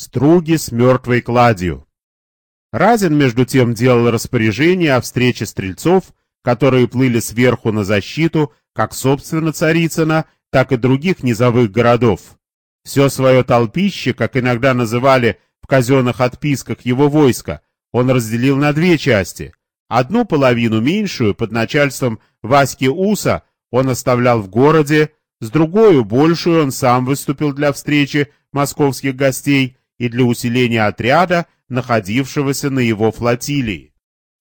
Струги с мертвой кладью. Разин, между тем, делал распоряжение о встрече стрельцов, которые плыли сверху на защиту, как, собственно, Царицына, так и других низовых городов. Все свое толпище, как иногда называли в казенных отписках его войска, он разделил на две части. Одну половину меньшую под начальством Васьки Уса он оставлял в городе, с другой, большую, он сам выступил для встречи московских гостей и для усиления отряда, находившегося на его флотилии.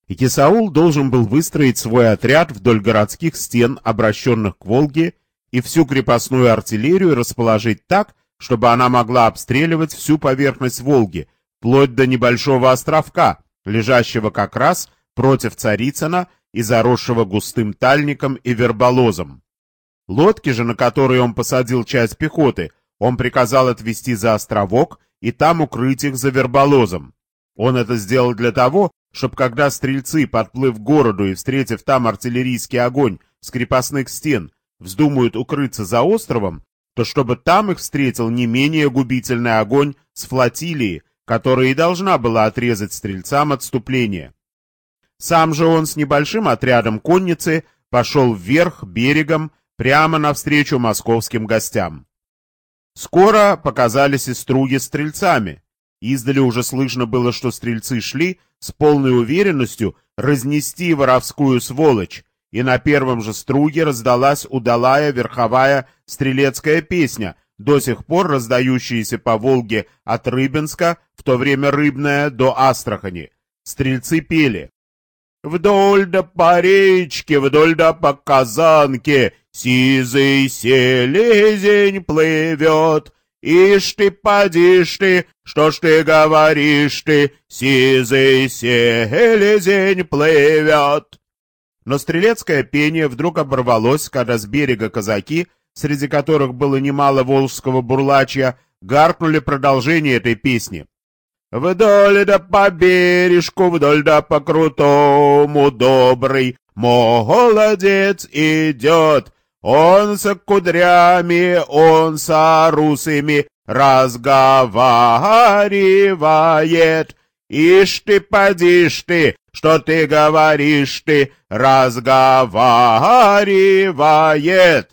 Икисаул должен был выстроить свой отряд вдоль городских стен, обращенных к Волге, и всю крепостную артиллерию расположить так, чтобы она могла обстреливать всю поверхность Волги, вплоть до небольшого островка, лежащего как раз против Царицына и заросшего густым тальником и верболозом. Лодки же, на которые он посадил часть пехоты, он приказал отвезти за островок и там укрыть их за верболозом. Он это сделал для того, чтобы когда стрельцы, подплыв к городу и встретив там артиллерийский огонь с крепостных стен, вздумают укрыться за островом, то чтобы там их встретил не менее губительный огонь с флотилии, которая и должна была отрезать стрельцам отступление. Сам же он с небольшим отрядом конницы пошел вверх берегом прямо навстречу московским гостям. Скоро показались и струги стрельцами. Издали уже слышно было, что стрельцы шли с полной уверенностью разнести воровскую сволочь, и на первом же струге раздалась удалая верховая стрелецкая песня, до сих пор раздающаяся по Волге от Рыбинска, в то время Рыбная, до Астрахани. Стрельцы пели Вдоль да по речке, вдоль да по казанке, Сизый селезень плывет. Ишь ты, подишь ты, что ж ты говоришь ты, Сизый селезень плывет. Но стрелецкое пение вдруг оборвалось, когда с берега казаки, среди которых было немало волжского бурлачья, гаркнули продолжение этой песни. Вдоль да по бережку, вдоль да по крутому, добрый молодец идет. Он с кудрями, он с русыми разговаривает. Ишь ты, подишь ты, что ты говоришь ты, разговаривает.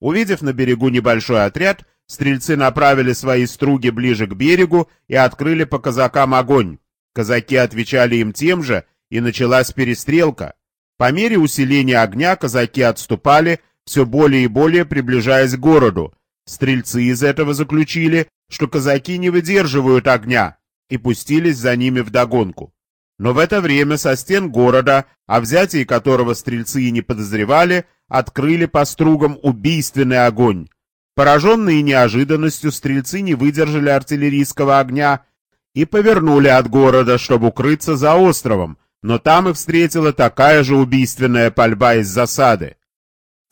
Увидев на берегу небольшой отряд, Стрельцы направили свои струги ближе к берегу и открыли по казакам огонь. Казаки отвечали им тем же, и началась перестрелка. По мере усиления огня казаки отступали, все более и более приближаясь к городу. Стрельцы из этого заключили, что казаки не выдерживают огня, и пустились за ними вдогонку. Но в это время со стен города, о взятии которого стрельцы и не подозревали, открыли по стругам убийственный огонь. Пораженные неожиданностью, стрельцы не выдержали артиллерийского огня и повернули от города, чтобы укрыться за островом, но там их встретила такая же убийственная пальба из засады.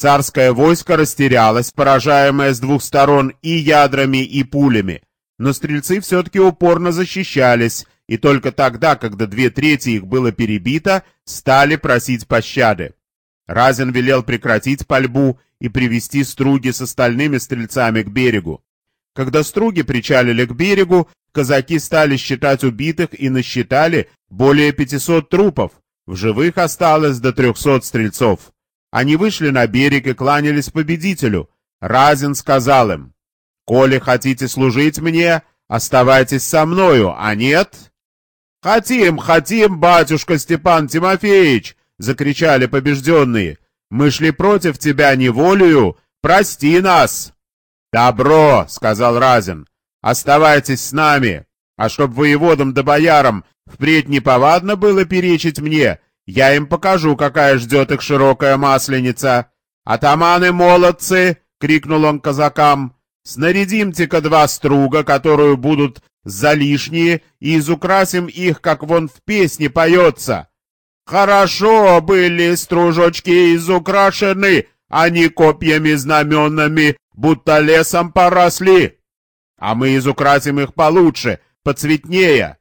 Царское войско растерялось, поражаемое с двух сторон и ядрами, и пулями, но стрельцы все-таки упорно защищались, и только тогда, когда две трети их было перебито, стали просить пощады. Разин велел прекратить пальбу и привести струги с остальными стрельцами к берегу. Когда струги причалили к берегу, казаки стали считать убитых и насчитали более 500 трупов. В живых осталось до 300 стрельцов. Они вышли на берег и кланялись победителю. Разин сказал им, «Коли хотите служить мне, оставайтесь со мною, а нет...» «Хотим, хотим, батюшка Степан Тимофеевич!» — закричали побежденные. «Мы шли против тебя неволею, прости нас!» «Добро!» — сказал Разин. «Оставайтесь с нами, а чтоб воеводам да боярам впредь неповадно было перечить мне, я им покажу, какая ждет их широкая масленица. Атаманы молодцы!» — крикнул он казакам. «Снарядимте-ка два струга, которую будут за лишние, и изукрасим их, как вон в песне поется. Хорошо были стружочки изукрашены, они копьями-знаменами, будто лесом поросли. А мы изукрасим их получше, поцветнее.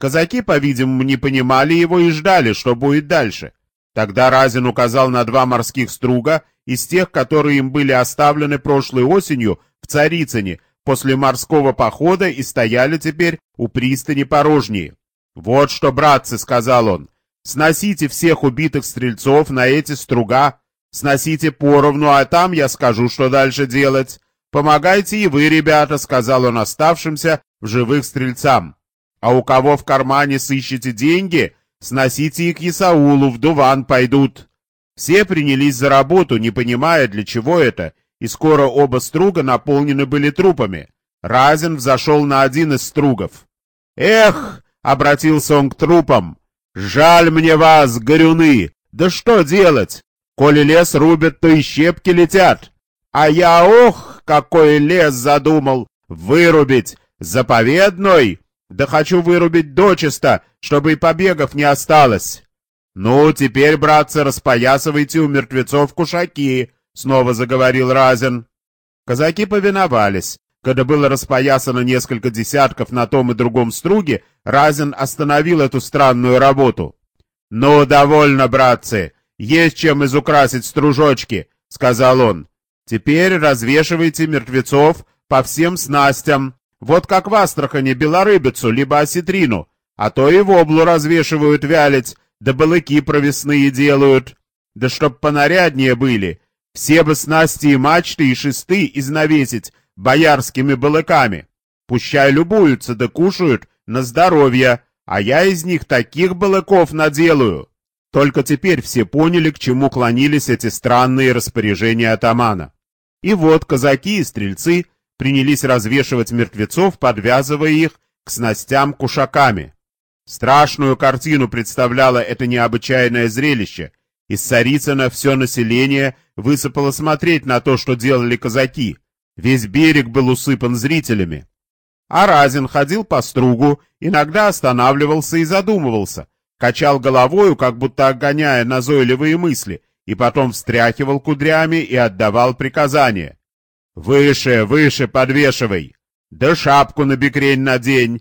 Казаки, по-видимому, не понимали его и ждали, что будет дальше. Тогда Разин указал на два морских струга из тех, которые им были оставлены прошлой осенью в Царицыне, после морского похода и стояли теперь у пристани порожние. «Вот что, братцы», — сказал он, — «сносите всех убитых стрельцов на эти струга, сносите поровну, а там я скажу, что дальше делать. Помогайте и вы, ребята», — сказал он оставшимся в живых стрельцам. «А у кого в кармане сыщете деньги, сносите их Исаулу, в Дуван пойдут». Все принялись за работу, не понимая, для чего это, и скоро оба струга наполнены были трупами. Разин взошел на один из стругов. «Эх!» — обратился он к трупам. «Жаль мне вас, горюны! Да что делать? Коли лес рубят, то и щепки летят. А я, ох, какой лес задумал! Вырубить! Заповедной! Да хочу вырубить дочисто, чтобы и побегов не осталось!» «Ну, теперь, братцы, распоясывайте у мертвецов кушаки!» — снова заговорил Разин. Казаки повиновались. Когда было распоясано несколько десятков на том и другом струге, Разин остановил эту странную работу. «Ну, довольно, братцы, есть чем изукрасить стружочки», — сказал он. «Теперь развешивайте мертвецов по всем снастям, вот как в Астрахани белорыбицу, либо осетрину, а то и воблу развешивают вялить, да балыки провесные делают, да чтоб понаряднее были, все бы снасти и мачты и шесты изнавесить боярскими балыками. Пущай любуются да кушают на здоровье, а я из них таких балыков наделаю. Только теперь все поняли, к чему клонились эти странные распоряжения атамана. И вот казаки и стрельцы принялись развешивать мертвецов, подвязывая их к снастям кушаками. Страшную картину представляло это необычайное зрелище. Из Царицына все население высыпало смотреть на то, что делали казаки. Весь берег был усыпан зрителями. А Разин ходил по стругу, иногда останавливался и задумывался, качал головою, как будто огоняя назойливые мысли, и потом встряхивал кудрями и отдавал приказания. «Выше, выше подвешивай! Да шапку на бекрень надень!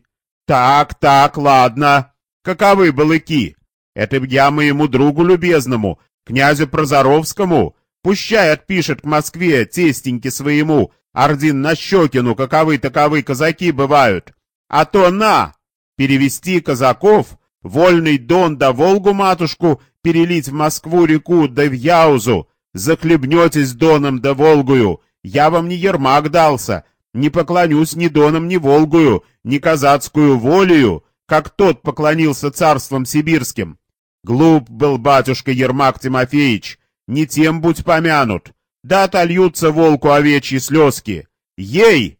«Так, так, ладно. Каковы балыки? Это я моему другу любезному, князю Прозоровскому. Пущай отпишет к Москве, тестеньке своему, Ордин на Щекину, каковы таковы казаки бывают. А то на! Перевести казаков, вольный дон да Волгу-матушку, перелить в Москву реку да в Яузу. Захлебнетесь доном да Волгую. Я вам не Ермак дался, не поклонюсь ни Доном, ни Волгую, ни казацкую волею, как тот поклонился царством сибирским. Глуп был батюшка Ермак Тимофеевич, не тем будь помянут. Да отольются волку овечьи слезки. Ей!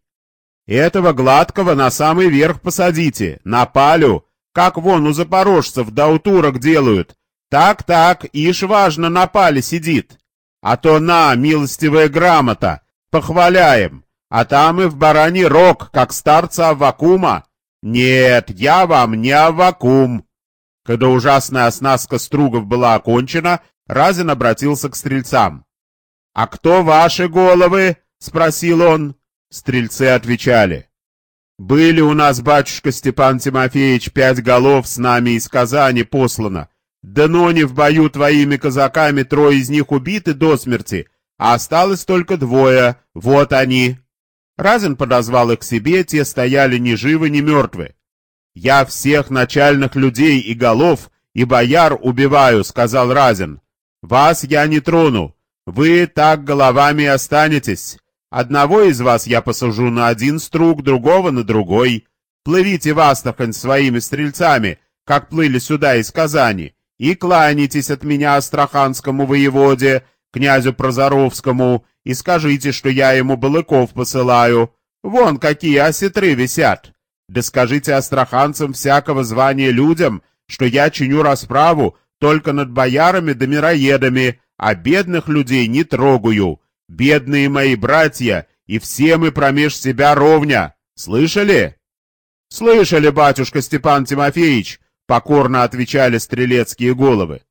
Этого гладкого на самый верх посадите, на палю, как вон у запорожцев да у турок делают. Так-так, ишь важно на пале сидит. А то на, милостивая грамота, похваляем а там и в бараний рог, как старца Аввакума. Нет, я вам не Аввакум. Когда ужасная оснастка стругов была окончена, Разин обратился к стрельцам. «А кто ваши головы?» — спросил он. Стрельцы отвечали. «Были у нас, батюшка Степан Тимофеевич, пять голов с нами из Казани послано. Да но не в бою твоими казаками трое из них убиты до смерти, а осталось только двое. Вот они». Разин подозвал их к себе, те стояли ни живы, ни мертвы. «Я всех начальных людей и голов, и бояр убиваю», — сказал Разин. «Вас я не трону. Вы так головами останетесь. Одного из вас я посажу на один струк, другого на другой. Плывите в Астрахань своими стрельцами, как плыли сюда из Казани, и кланяйтесь от меня астраханскому воеводе, князю Прозоровскому, и скажите, что я ему балыков посылаю. Вон какие осетры висят. Да скажите астраханцам всякого звания людям, что я чиню расправу только над боярами да мироедами, а бедных людей не трогаю. Бедные мои братья, и все мы промеж себя ровня. Слышали? Слышали, батюшка Степан Тимофеевич, покорно отвечали стрелецкие головы.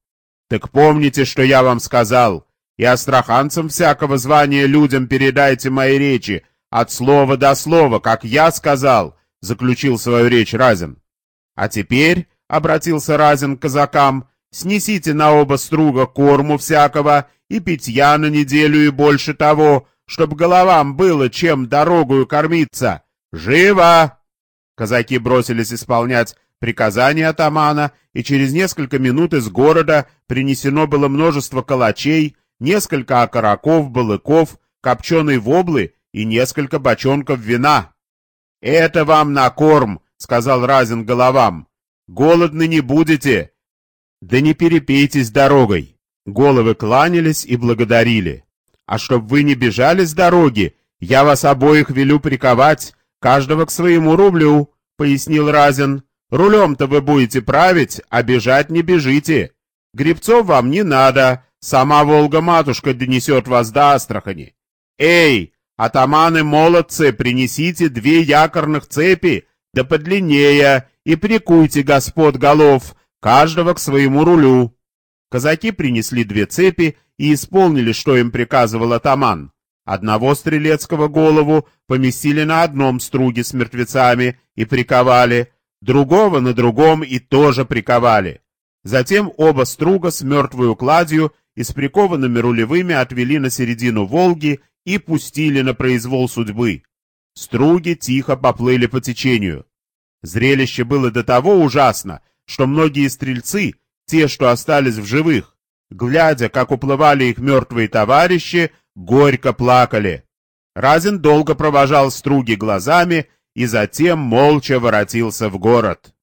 Так помните, что я вам сказал и астраханцам всякого звания людям передайте мои речи, от слова до слова, как я сказал, — заключил свою речь Разин. А теперь, — обратился Разин к казакам, — снесите на оба струга корму всякого и питья на неделю и больше того, чтоб головам было чем дорогую кормиться! Живо!» Казаки бросились исполнять приказание атамана, и через несколько минут из города принесено было множество калачей, несколько окороков, балыков, копченой воблы и несколько бочонков вина. «Это вам на корм», — сказал Разин головам. «Голодны не будете». «Да не перепейтесь дорогой». Головы кланялись и благодарили. «А чтоб вы не бежали с дороги, я вас обоих велю приковать, каждого к своему рублю», — пояснил Разин. «Рулем-то вы будете править, а бежать не бежите. Грибцов вам не надо, сама Волга-матушка донесет вас до Астрахани. Эй, атаманы-молодцы, принесите две якорных цепи, да подлиннее, и прикуйте господ голов, каждого к своему рулю». Казаки принесли две цепи и исполнили, что им приказывал атаман. Одного стрелецкого голову поместили на одном струге с мертвецами и приковали, другого на другом и тоже приковали. Затем оба струга с мертвой кладью и с прикованными рулевыми отвели на середину Волги и пустили на произвол судьбы. Струги тихо поплыли по течению. Зрелище было до того ужасно, что многие стрельцы, те, что остались в живых, глядя, как уплывали их мертвые товарищи, горько плакали. Разин долго провожал струги глазами и затем молча воротился в город.